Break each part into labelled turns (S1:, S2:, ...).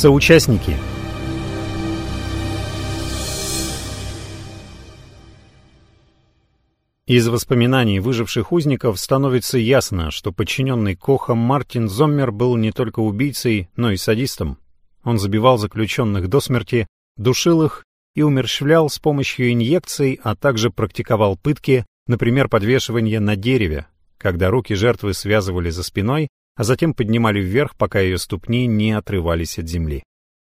S1: Соучастники Из воспоминаний выживших узников становится ясно, что подчиненный Коха Мартин Зоммер был не только убийцей, но и садистом. Он забивал заключенных до смерти, душил их и умерщвлял с помощью инъекций, а также практиковал пытки, например, подвешивание на дереве, когда руки жертвы связывали за спиной, а затем поднимали вверх, пока ее ступни не отрывались от земли.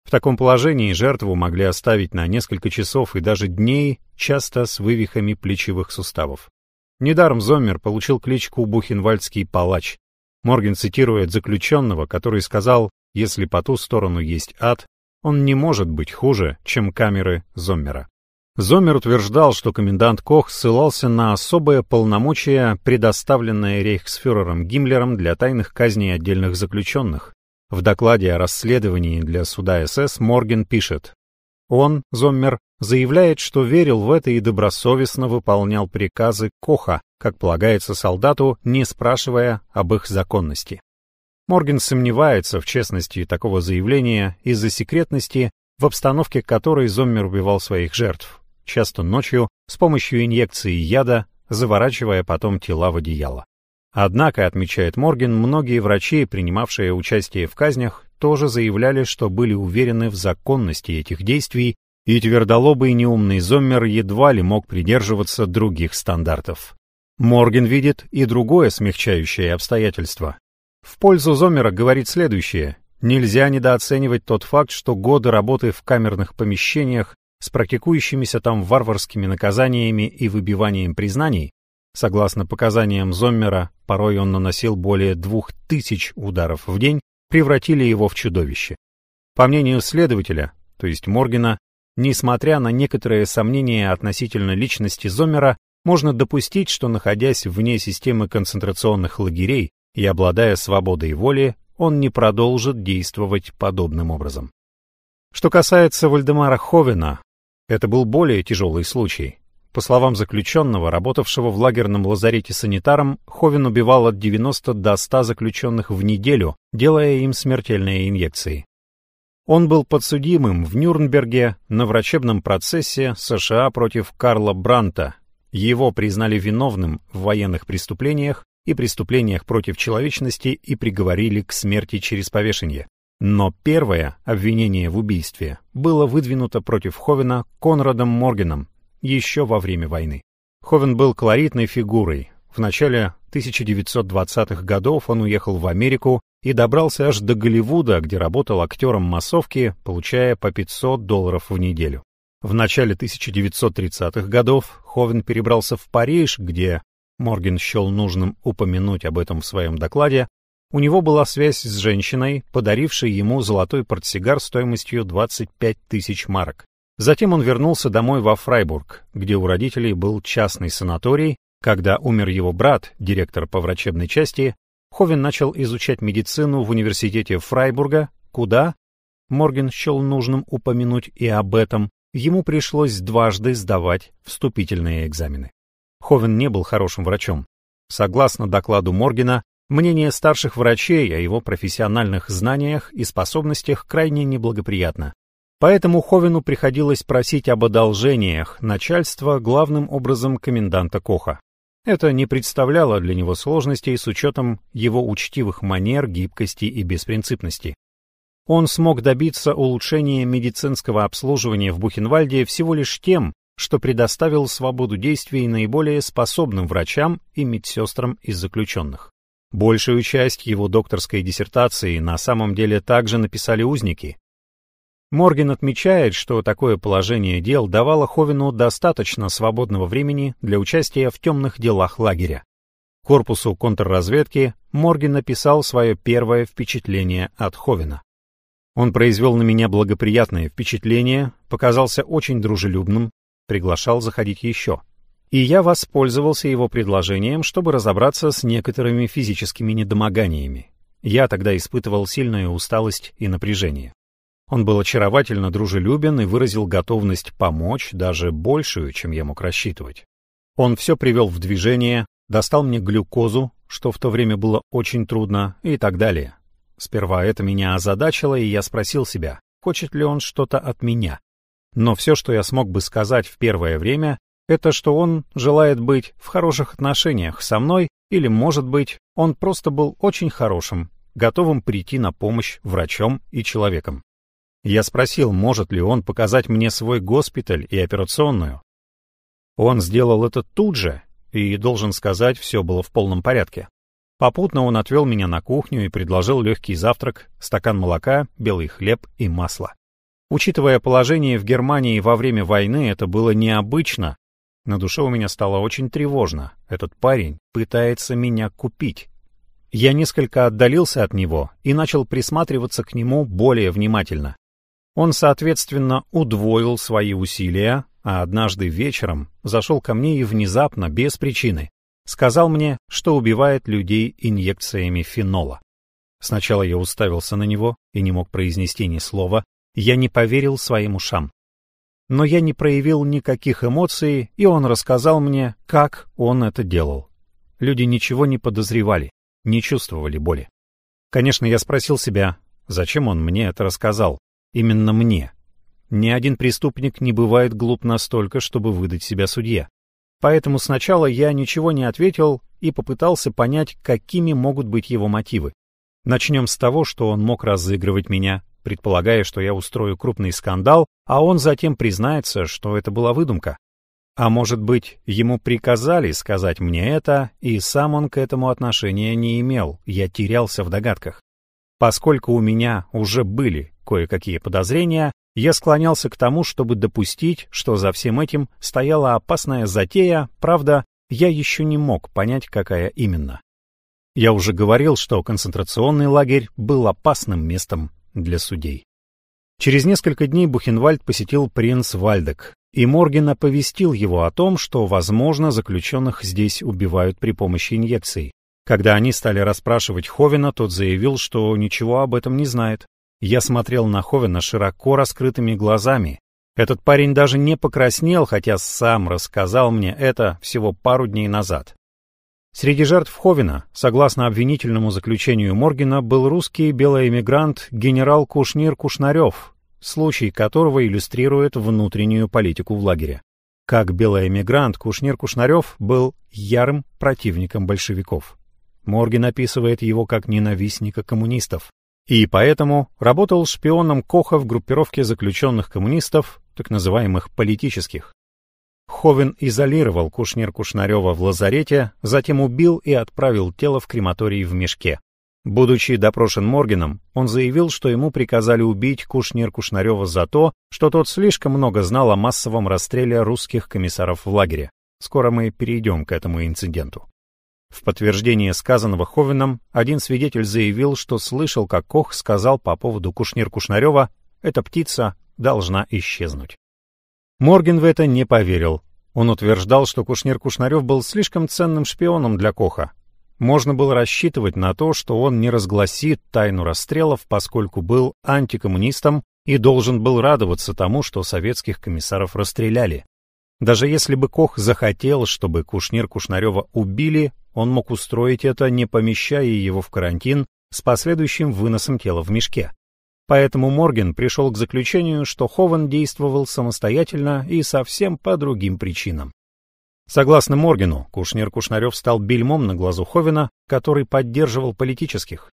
S1: В таком положении жертву могли оставить на несколько часов и даже дней, часто с вывихами плечевых суставов. Недаром Зоммер получил кличку «Бухенвальдский палач». Морген цитирует заключенного, который сказал, если по ту сторону есть ад, он не может быть хуже, чем камеры Зоммера. Зоммер утверждал, что комендант Кох ссылался на особое полномочие, предоставленное рейхсфюрером Гиммлером для тайных казней отдельных заключенных, в докладе о расследовании для суда СС Морген пишет, он, Зоммер, заявляет, что верил в это и добросовестно выполнял приказы Коха, как полагается солдату, не спрашивая об их законности. Морген сомневается в честности такого заявления из-за секретности, в обстановке которой Зоммер убивал своих жертв, часто ночью, с помощью инъекции яда, заворачивая потом тела в одеяло. Однако, отмечает Морген, многие врачи, принимавшие участие в казнях, тоже заявляли, что были уверены в законности этих действий, и твердолобый неумный Зоммер едва ли мог придерживаться других стандартов. Морген видит и другое смягчающее обстоятельство. В пользу Зоммера говорит следующее. Нельзя недооценивать тот факт, что годы работы в камерных помещениях с практикующимися там варварскими наказаниями и выбиванием признаний Согласно показаниям Зоммера, порой он наносил более двух тысяч ударов в день, превратили его в чудовище. По мнению следователя, то есть Моргена, несмотря на некоторые сомнения относительно личности Зоммера, можно допустить, что, находясь вне системы концентрационных лагерей и обладая свободой воли, он не продолжит действовать подобным образом. Что касается Вальдемара Ховена, это был более тяжелый случай. По словам заключенного, работавшего в лагерном лазарете санитаром, Ховен убивал от 90 до 100 заключенных в неделю, делая им смертельные инъекции. Он был подсудимым в Нюрнберге на врачебном процессе США против Карла Бранта. Его признали виновным в военных преступлениях и преступлениях против человечности и приговорили к смерти через повешение. Но первое обвинение в убийстве было выдвинуто против Ховена Конрадом Моргеном, еще во время войны. Ховен был колоритной фигурой. В начале 1920-х годов он уехал в Америку и добрался аж до Голливуда, где работал актером массовки, получая по 500 долларов в неделю. В начале 1930-х годов Ховен перебрался в Париж, где Морген счел нужным упомянуть об этом в своем докладе. У него была связь с женщиной, подарившей ему золотой портсигар стоимостью 25 тысяч марок. Затем он вернулся домой во Фрайбург, где у родителей был частный санаторий. Когда умер его брат, директор по врачебной части, Ховен начал изучать медицину в университете Фрайбурга, куда, Морген счел нужным упомянуть и об этом, ему пришлось дважды сдавать вступительные экзамены. Ховен не был хорошим врачом. Согласно докладу Моргена, мнение старших врачей о его профессиональных знаниях и способностях крайне неблагоприятно. Поэтому Ховену приходилось просить об одолжениях начальства главным образом коменданта Коха. Это не представляло для него сложностей с учетом его учтивых манер, гибкости и беспринципности. Он смог добиться улучшения медицинского обслуживания в Бухенвальде всего лишь тем, что предоставил свободу действий наиболее способным врачам и медсестрам из заключенных. Большую часть его докторской диссертации на самом деле также написали узники, Морген отмечает, что такое положение дел давало Ховину достаточно свободного времени для участия в темных делах лагеря. Корпусу контрразведки Морген написал свое первое впечатление от Ховина. Он произвел на меня благоприятное впечатление, показался очень дружелюбным, приглашал заходить еще. И я воспользовался его предложением, чтобы разобраться с некоторыми физическими недомоганиями. Я тогда испытывал сильную усталость и напряжение. Он был очаровательно дружелюбен и выразил готовность помочь, даже большую, чем я мог рассчитывать. Он все привел в движение, достал мне глюкозу, что в то время было очень трудно, и так далее. Сперва это меня озадачило, и я спросил себя, хочет ли он что-то от меня. Но все, что я смог бы сказать в первое время, это что он желает быть в хороших отношениях со мной, или, может быть, он просто был очень хорошим, готовым прийти на помощь врачом и человеком. Я спросил, может ли он показать мне свой госпиталь и операционную. Он сделал это тут же, и, должен сказать, все было в полном порядке. Попутно он отвел меня на кухню и предложил легкий завтрак, стакан молока, белый хлеб и масло. Учитывая положение в Германии во время войны, это было необычно. На душе у меня стало очень тревожно. Этот парень пытается меня купить. Я несколько отдалился от него и начал присматриваться к нему более внимательно. Он, соответственно, удвоил свои усилия, а однажды вечером зашел ко мне и внезапно, без причины, сказал мне, что убивает людей инъекциями фенола. Сначала я уставился на него и не мог произнести ни слова, я не поверил своим ушам. Но я не проявил никаких эмоций, и он рассказал мне, как он это делал. Люди ничего не подозревали, не чувствовали боли. Конечно, я спросил себя, зачем он мне это рассказал, Именно мне. Ни один преступник не бывает глуп настолько, чтобы выдать себя судье. Поэтому сначала я ничего не ответил и попытался понять, какими могут быть его мотивы. Начнем с того, что он мог разыгрывать меня, предполагая, что я устрою крупный скандал, а он затем признается, что это была выдумка. А может быть, ему приказали сказать мне это, и сам он к этому отношения не имел, я терялся в догадках. Поскольку у меня уже были кое-какие подозрения, я склонялся к тому, чтобы допустить, что за всем этим стояла опасная затея, правда, я еще не мог понять, какая именно. Я уже говорил, что концентрационный лагерь был опасным местом для судей. Через несколько дней Бухенвальд посетил принц Вальдек, и Морген оповестил его о том, что, возможно, заключенных здесь убивают при помощи инъекций. Когда они стали расспрашивать Ховена, тот заявил, что ничего об этом не знает. Я смотрел на Ховена широко раскрытыми глазами. Этот парень даже не покраснел, хотя сам рассказал мне это всего пару дней назад. Среди жертв Ховена, согласно обвинительному заключению Моргена, был русский белый эмигрант генерал Кушнир Кушнарев, случай которого иллюстрирует внутреннюю политику в лагере. Как белый эмигрант, Кушнир Кушнарев был ярым противником большевиков. Морген описывает его как ненавистника коммунистов и поэтому работал шпионом Коха в группировке заключенных коммунистов, так называемых политических. Ховен изолировал Кушнир-Кушнарева в лазарете, затем убил и отправил тело в крематорий в мешке. Будучи допрошен Моргеном, он заявил, что ему приказали убить Кушнир-Кушнарева за то, что тот слишком много знал о массовом расстреле русских комиссаров в лагере. Скоро мы перейдем к этому инциденту. В подтверждение сказанного Ховеном один свидетель заявил, что слышал, как Кох сказал по поводу Кушнир-Кушнарева «эта птица должна исчезнуть». Морген в это не поверил. Он утверждал, что Кушнир-Кушнарев был слишком ценным шпионом для Коха. Можно было рассчитывать на то, что он не разгласит тайну расстрелов, поскольку был антикоммунистом и должен был радоваться тому, что советских комиссаров расстреляли. Даже если бы Кох захотел, чтобы Кушнир Кушнарева убили, он мог устроить это, не помещая его в карантин с последующим выносом тела в мешке. Поэтому Морген пришел к заключению, что Хован действовал самостоятельно и совсем по другим причинам. Согласно Моргену, Кушнир-Кушнарев стал бельмом на глазу Ховена, который поддерживал политических.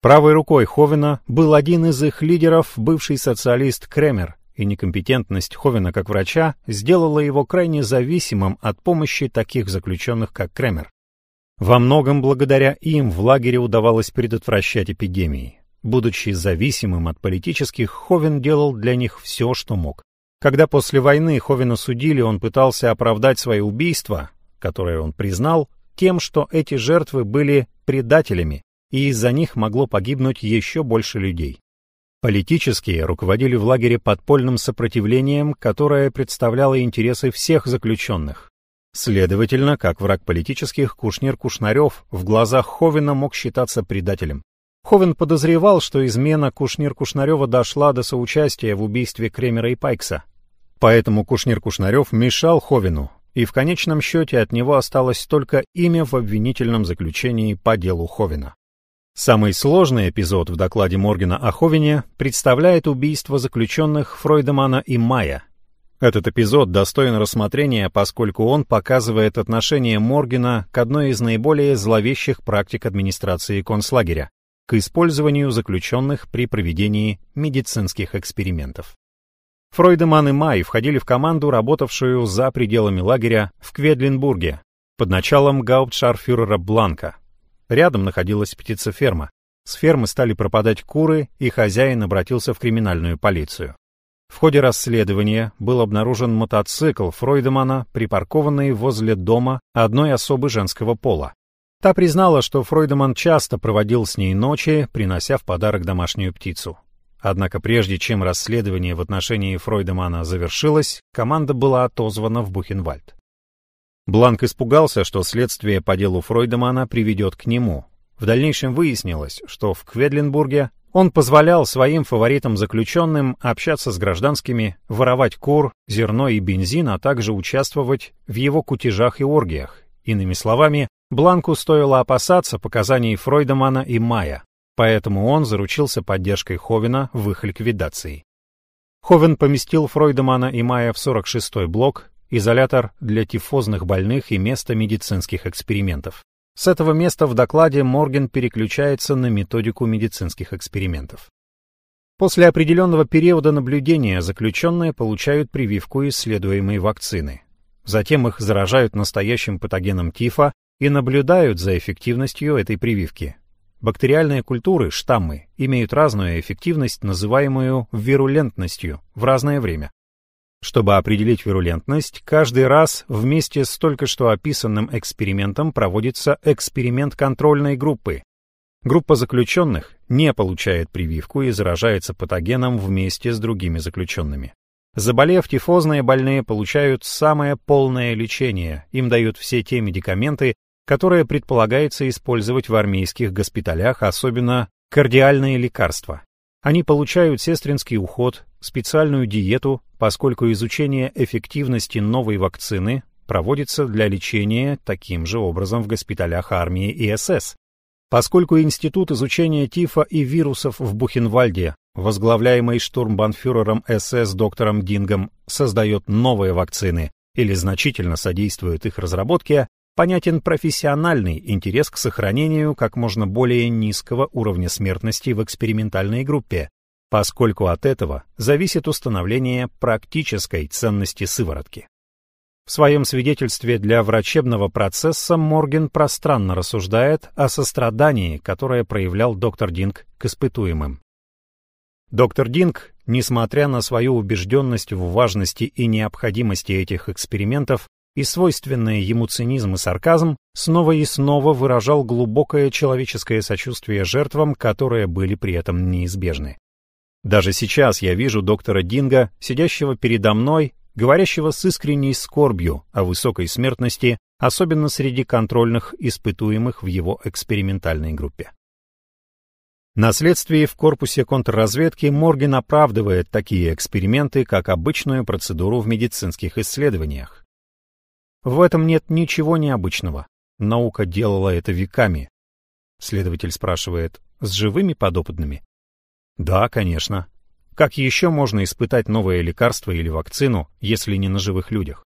S1: Правой рукой Ховена был один из их лидеров, бывший социалист Кремер, и некомпетентность Ховена как врача сделала его крайне зависимым от помощи таких заключенных, как Кремер. Во многом благодаря им в лагере удавалось предотвращать эпидемии. Будучи зависимым от политических, Ховен делал для них все, что мог. Когда после войны Ховена судили, он пытался оправдать свои убийства, которые он признал, тем, что эти жертвы были предателями, и из-за них могло погибнуть еще больше людей. Политические руководили в лагере подпольным сопротивлением, которое представляло интересы всех заключенных, Следовательно, как враг политических, Кушнир-Кушнарев в глазах Ховена мог считаться предателем. Ховен подозревал, что измена Кушнир-Кушнарева дошла до соучастия в убийстве Кремера и Пайкса. Поэтому Кушнир-Кушнарев мешал Ховену, и в конечном счете от него осталось только имя в обвинительном заключении по делу Ховена. Самый сложный эпизод в докладе Моргена о Ховине представляет убийство заключенных Фройдемана и Майя. Этот эпизод достоин рассмотрения, поскольку он показывает отношение Моргена к одной из наиболее зловещих практик администрации концлагеря — к использованию заключенных при проведении медицинских экспериментов. Фройдеман и Май входили в команду, работавшую за пределами лагеря в Кведлинбурге под началом гауптшарфюрера Бланка — Рядом находилась птицеферма. С фермы стали пропадать куры, и хозяин обратился в криминальную полицию. В ходе расследования был обнаружен мотоцикл Фройдемана, припаркованный возле дома одной особы женского пола. Та признала, что Фройдеман часто проводил с ней ночи, принося в подарок домашнюю птицу. Однако прежде чем расследование в отношении Фройдемана завершилось, команда была отозвана в Бухенвальд. Бланк испугался, что следствие по делу Фройдемана приведет к нему. В дальнейшем выяснилось, что в Кведленбурге он позволял своим фаворитам-заключенным общаться с гражданскими, воровать кур, зерно и бензин, а также участвовать в его кутежах и оргиях. Иными словами, Бланку стоило опасаться показаний Фройдемана и Мая, поэтому он заручился поддержкой Ховена в их ликвидации. Ховен поместил Фройдемана и Мая в 46-й блок, изолятор для тифозных больных и место медицинских экспериментов. С этого места в докладе Морген переключается на методику медицинских экспериментов. После определенного периода наблюдения заключенные получают прививку исследуемой вакцины. Затем их заражают настоящим патогеном тифа и наблюдают за эффективностью этой прививки. Бактериальные культуры, штаммы, имеют разную эффективность, называемую вирулентностью, в разное время. Чтобы определить вирулентность, каждый раз вместе с только что описанным экспериментом проводится эксперимент контрольной группы. Группа заключенных не получает прививку и заражается патогеном вместе с другими заключенными. Заболев, тифозные больные получают самое полное лечение, им дают все те медикаменты, которые предполагается использовать в армейских госпиталях, особенно кардиальные лекарства. Они получают сестринский уход, специальную диету, поскольку изучение эффективности новой вакцины проводится для лечения таким же образом в госпиталях армии и СС. Поскольку Институт изучения тифа и вирусов в Бухенвальде, возглавляемый штурмбанфюрером СС доктором Дингом, создает новые вакцины или значительно содействует их разработке, понятен профессиональный интерес к сохранению как можно более низкого уровня смертности в экспериментальной группе, поскольку от этого зависит установление практической ценности сыворотки. В своем свидетельстве для врачебного процесса Морген пространно рассуждает о сострадании, которое проявлял доктор Динг к испытуемым. Доктор Динг, несмотря на свою убежденность в важности и необходимости этих экспериментов, и свойственное ему цинизм и сарказм, снова и снова выражал глубокое человеческое сочувствие жертвам, которые были при этом неизбежны. Даже сейчас я вижу доктора Динга, сидящего передо мной, говорящего с искренней скорбью о высокой смертности, особенно среди контрольных испытуемых в его экспериментальной группе. На следствии в корпусе контрразведки Морген оправдывает такие эксперименты как обычную процедуру в медицинских исследованиях. В этом нет ничего необычного. Наука делала это веками. Следователь спрашивает, с живыми подопытными? Да, конечно. Как еще можно испытать новое лекарство или вакцину, если не на живых людях?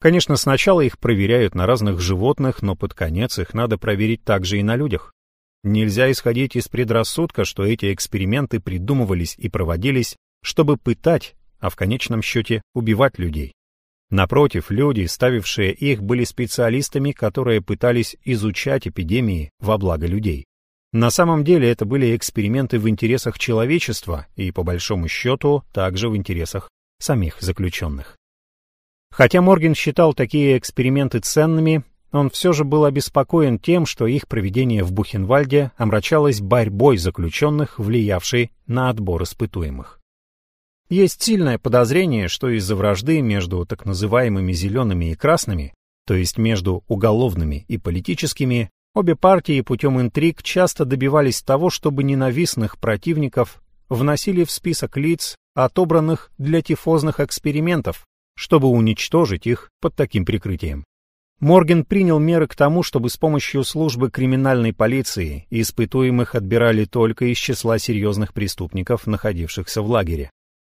S1: Конечно, сначала их проверяют на разных животных, но под конец их надо проверить также и на людях. Нельзя исходить из предрассудка, что эти эксперименты придумывались и проводились, чтобы пытать, а в конечном счете убивать людей. Напротив, люди, ставившие их, были специалистами, которые пытались изучать эпидемии во благо людей. На самом деле это были эксперименты в интересах человечества и, по большому счету, также в интересах самих заключенных. Хотя Морген считал такие эксперименты ценными, он все же был обеспокоен тем, что их проведение в Бухенвальде омрачалось борьбой заключенных, влиявшей на отбор испытуемых. Есть сильное подозрение, что из-за вражды между так называемыми зелеными и красными, то есть между уголовными и политическими, обе партии путем интриг часто добивались того, чтобы ненавистных противников вносили в список лиц, отобранных для тифозных экспериментов, чтобы уничтожить их под таким прикрытием. Морген принял меры к тому, чтобы с помощью службы криминальной полиции испытуемых отбирали только из числа серьезных преступников, находившихся в лагере.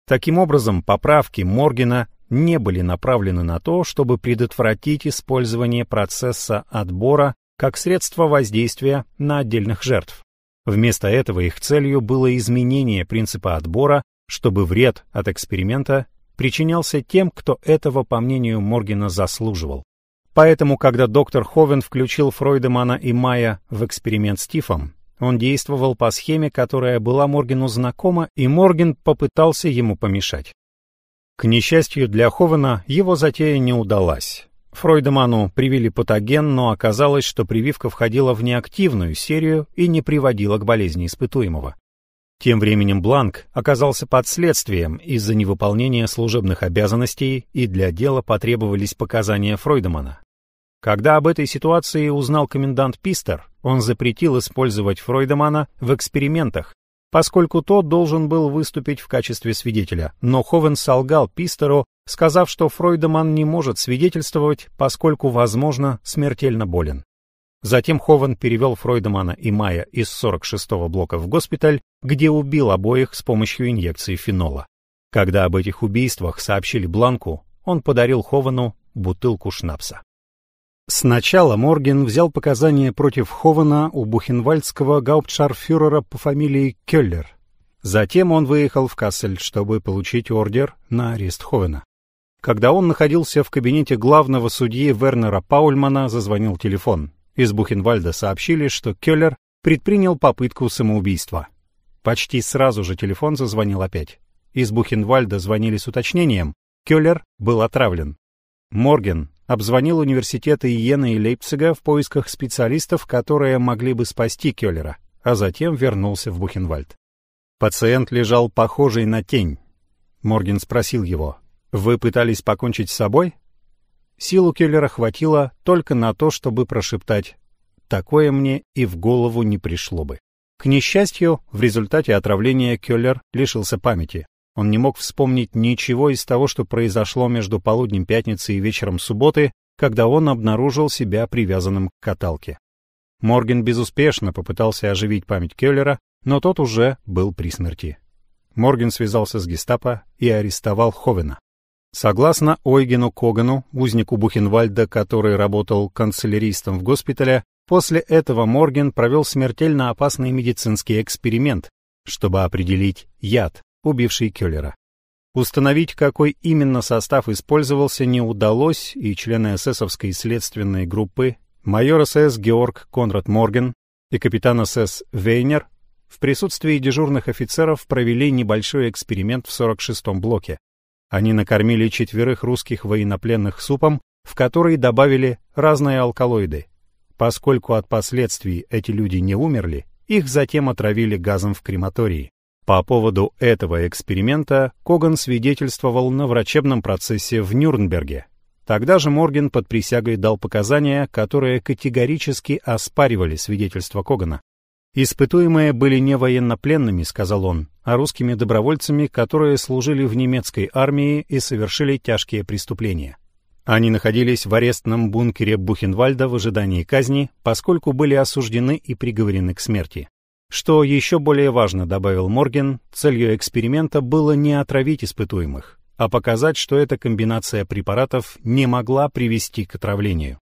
S1: Таким образом, поправки Моргена не были направлены на то, чтобы предотвратить использование процесса отбора как средство воздействия на отдельных жертв. Вместо этого их целью было изменение принципа отбора, чтобы вред от эксперимента причинялся тем, кто этого, по мнению Моргена, заслуживал. Поэтому, когда доктор Ховен включил Фройдемана и Майя в эксперимент с Тифом, он действовал по схеме, которая была Моргену знакома, и Морген попытался ему помешать. К несчастью для Ховена, его затея не удалась. Фройдеману привили патоген, но оказалось, что прививка входила в неактивную серию и не приводила к болезни испытуемого. Тем временем Бланк оказался под следствием из-за невыполнения служебных обязанностей, и для дела потребовались показания Фройдемана. Когда об этой ситуации узнал комендант Пистер, он запретил использовать Фройдемана в экспериментах, поскольку тот должен был выступить в качестве свидетеля, но Ховен солгал Пистеру, сказав, что Фройдеман не может свидетельствовать, поскольку, возможно, смертельно болен. Затем Ховен перевел Фройдемана и Майя из 46-го блока в госпиталь, где убил обоих с помощью инъекции фенола. Когда об этих убийствах сообщили Бланку, он подарил Ховану бутылку шнапса. Сначала Морген взял показания против Хована у бухенвальдского гауптшарфюрера по фамилии Келлер. Затем он выехал в Кассель, чтобы получить ордер на арест Ховена. Когда он находился в кабинете главного судьи Вернера Паульмана, зазвонил телефон. Из Бухенвальда сообщили, что Келлер предпринял попытку самоубийства. Почти сразу же телефон зазвонил опять. Из Бухенвальда звонили с уточнением. Келлер был отравлен. Морген обзвонил университеты Иены и Лейпцига в поисках специалистов, которые могли бы спасти Келлера, а затем вернулся в Бухенвальд. Пациент лежал похожий на тень. Морген спросил его, «Вы пытались покончить с собой?» Силу Келлера хватило только на то, чтобы прошептать «Такое мне и в голову не пришло бы». К несчастью, в результате отравления Келлер лишился памяти. Он не мог вспомнить ничего из того, что произошло между полуднем пятницы и вечером субботы, когда он обнаружил себя привязанным к каталке. Морген безуспешно попытался оживить память Келлера, но тот уже был при смерти. Морген связался с гестапо и арестовал Ховена. Согласно Ойгену Когану, узнику Бухенвальда, который работал канцеляристом в госпитале, после этого Морген провел смертельно опасный медицинский эксперимент, чтобы определить яд, убивший Келлера. Установить, какой именно состав использовался, не удалось, и члены эсэсовской следственной группы, майор СС Георг Конрад Морген и капитан СС Вейнер в присутствии дежурных офицеров провели небольшой эксперимент в 46-м блоке. Они накормили четверых русских военнопленных супом, в который добавили разные алкалоиды. Поскольку от последствий эти люди не умерли, их затем отравили газом в крематории. По поводу этого эксперимента Коган свидетельствовал на врачебном процессе в Нюрнберге. Тогда же Морген под присягой дал показания, которые категорически оспаривали свидетельство Когана. «Испытуемые были не военнопленными», — сказал он, а русскими добровольцами, которые служили в немецкой армии и совершили тяжкие преступления. Они находились в арестном бункере Бухенвальда в ожидании казни, поскольку были осуждены и приговорены к смерти. Что еще более важно, добавил Морген, целью эксперимента было не отравить испытуемых, а показать, что эта комбинация препаратов не могла привести к отравлению.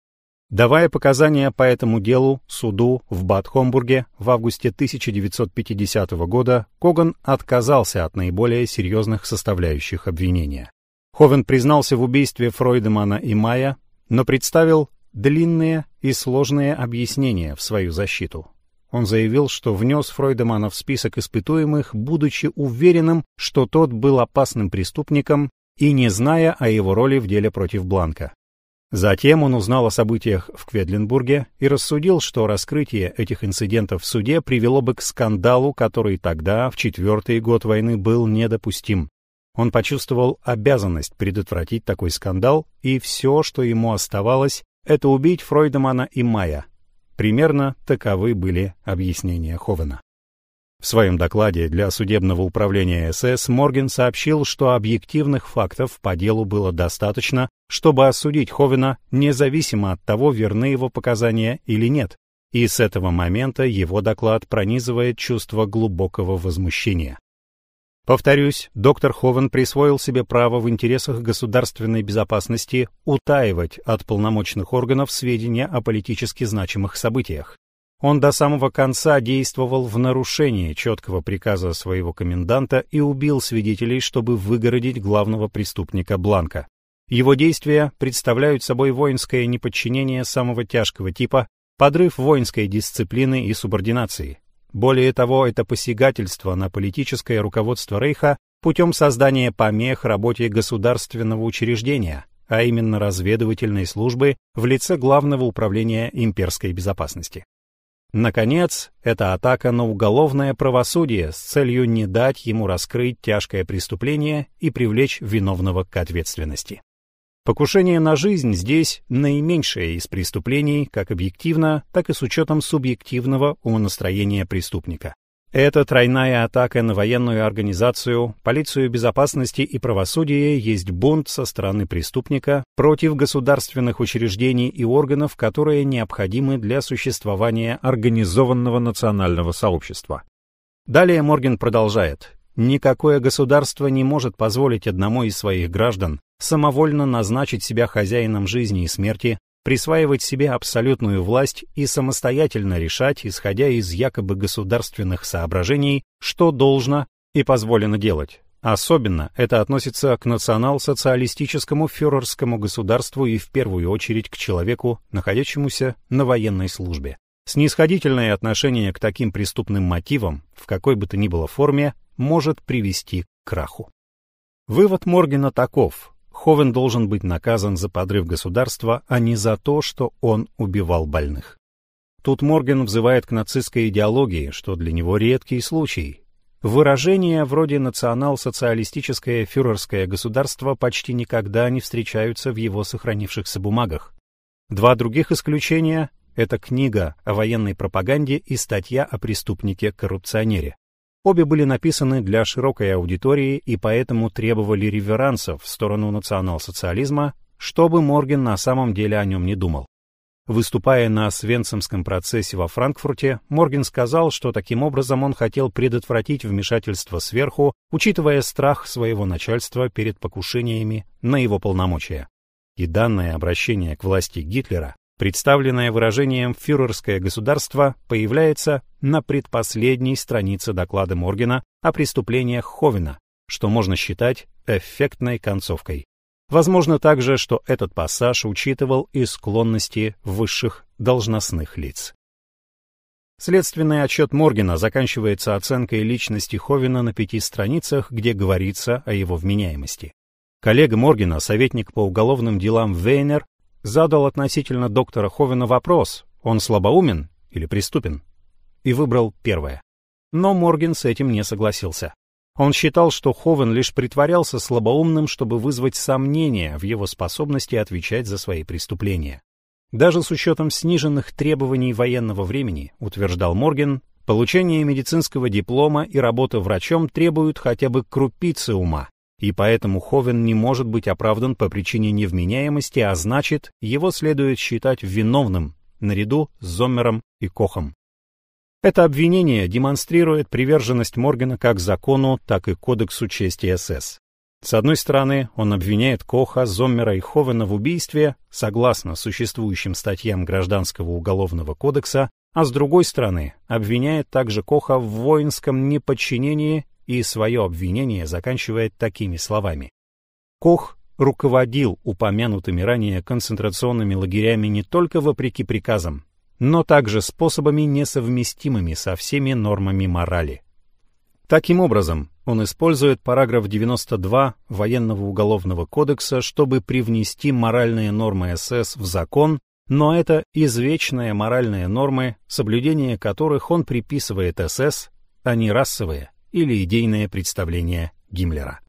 S1: Давая показания по этому делу суду в Бад-Хомбурге в августе 1950 года, Коган отказался от наиболее серьезных составляющих обвинения. Ховен признался в убийстве Фройдемана и Майя, но представил длинные и сложные объяснения в свою защиту. Он заявил, что внес Фройдемана в список испытуемых, будучи уверенным, что тот был опасным преступником и не зная о его роли в деле против Бланка. Затем он узнал о событиях в Кведленбурге и рассудил, что раскрытие этих инцидентов в суде привело бы к скандалу, который тогда, в четвертый год войны, был недопустим. Он почувствовал обязанность предотвратить такой скандал, и все, что ему оставалось, это убить Фройдемана и Майя, Примерно таковы были объяснения Ховена. В своем докладе для судебного управления СС Морген сообщил, что объективных фактов по делу было достаточно, чтобы осудить Ховена независимо от того, верны его показания или нет, и с этого момента его доклад пронизывает чувство глубокого возмущения. Повторюсь, доктор Ховен присвоил себе право в интересах государственной безопасности утаивать от полномочных органов сведения о политически значимых событиях. Он до самого конца действовал в нарушении четкого приказа своего коменданта и убил свидетелей, чтобы выгородить главного преступника Бланка. Его действия представляют собой воинское неподчинение самого тяжкого типа, подрыв воинской дисциплины и субординации. Более того, это посягательство на политическое руководство Рейха путем создания помех работе государственного учреждения, а именно разведывательной службы в лице Главного управления имперской безопасности. Наконец, это атака на уголовное правосудие с целью не дать ему раскрыть тяжкое преступление и привлечь виновного к ответственности. Покушение на жизнь здесь наименьшее из преступлений, как объективно, так и с учетом субъективного умонастроения преступника. Эта тройная атака на военную организацию, полицию безопасности и правосудия есть бунт со стороны преступника против государственных учреждений и органов, которые необходимы для существования организованного национального сообщества. Далее Морген продолжает. Никакое государство не может позволить одному из своих граждан самовольно назначить себя хозяином жизни и смерти, присваивать себе абсолютную власть и самостоятельно решать, исходя из якобы государственных соображений, что должно и позволено делать. Особенно это относится к национал-социалистическому фюрерскому государству и в первую очередь к человеку, находящемуся на военной службе. Снисходительное отношение к таким преступным мотивам, в какой бы то ни было форме, может привести к краху. Вывод Моргена таков. Ховен должен быть наказан за подрыв государства, а не за то, что он убивал больных. Тут Морген взывает к нацистской идеологии, что для него редкий случай. Выражения вроде «национал-социалистическое фюрерское государство» почти никогда не встречаются в его сохранившихся бумагах. Два других исключения — это книга о военной пропаганде и статья о преступнике-коррупционере. Обе были написаны для широкой аудитории и поэтому требовали реверансов в сторону национал-социализма, чтобы Морген на самом деле о нем не думал. Выступая на Свенцемском процессе во Франкфурте, Морген сказал, что таким образом он хотел предотвратить вмешательство сверху, учитывая страх своего начальства перед покушениями на его полномочия. И данное обращение к власти Гитлера представленное выражением «фюрерское государство», появляется на предпоследней странице доклада Моргена о преступлениях Ховена, что можно считать эффектной концовкой. Возможно также, что этот пассаж учитывал и склонности высших должностных лиц. Следственный отчет Моргена заканчивается оценкой личности Ховена на пяти страницах, где говорится о его вменяемости. Коллега Моргена, советник по уголовным делам Вейнер, задал относительно доктора Ховена вопрос, он слабоумен или преступен, и выбрал первое. Но Морген с этим не согласился. Он считал, что Ховен лишь притворялся слабоумным, чтобы вызвать сомнения в его способности отвечать за свои преступления. Даже с учетом сниженных требований военного времени, утверждал Морген, получение медицинского диплома и работа врачом требуют хотя бы крупицы ума, и поэтому Ховен не может быть оправдан по причине невменяемости, а значит, его следует считать виновным наряду с Зоммером и Кохом. Это обвинение демонстрирует приверженность Моргана как закону, так и кодексу чести СС. С одной стороны, он обвиняет Коха, Зоммера и Ховена в убийстве, согласно существующим статьям Гражданского уголовного кодекса, а с другой стороны, обвиняет также Коха в воинском неподчинении и свое обвинение заканчивает такими словами. Кох руководил упомянутыми ранее концентрационными лагерями не только вопреки приказам, но также способами, несовместимыми со всеми нормами морали. Таким образом, он использует параграф 92 Военного уголовного кодекса, чтобы привнести моральные нормы СС в закон, но это извечные моральные нормы, соблюдение которых он приписывает СС, а не расовые или идейное представление Гиммлера.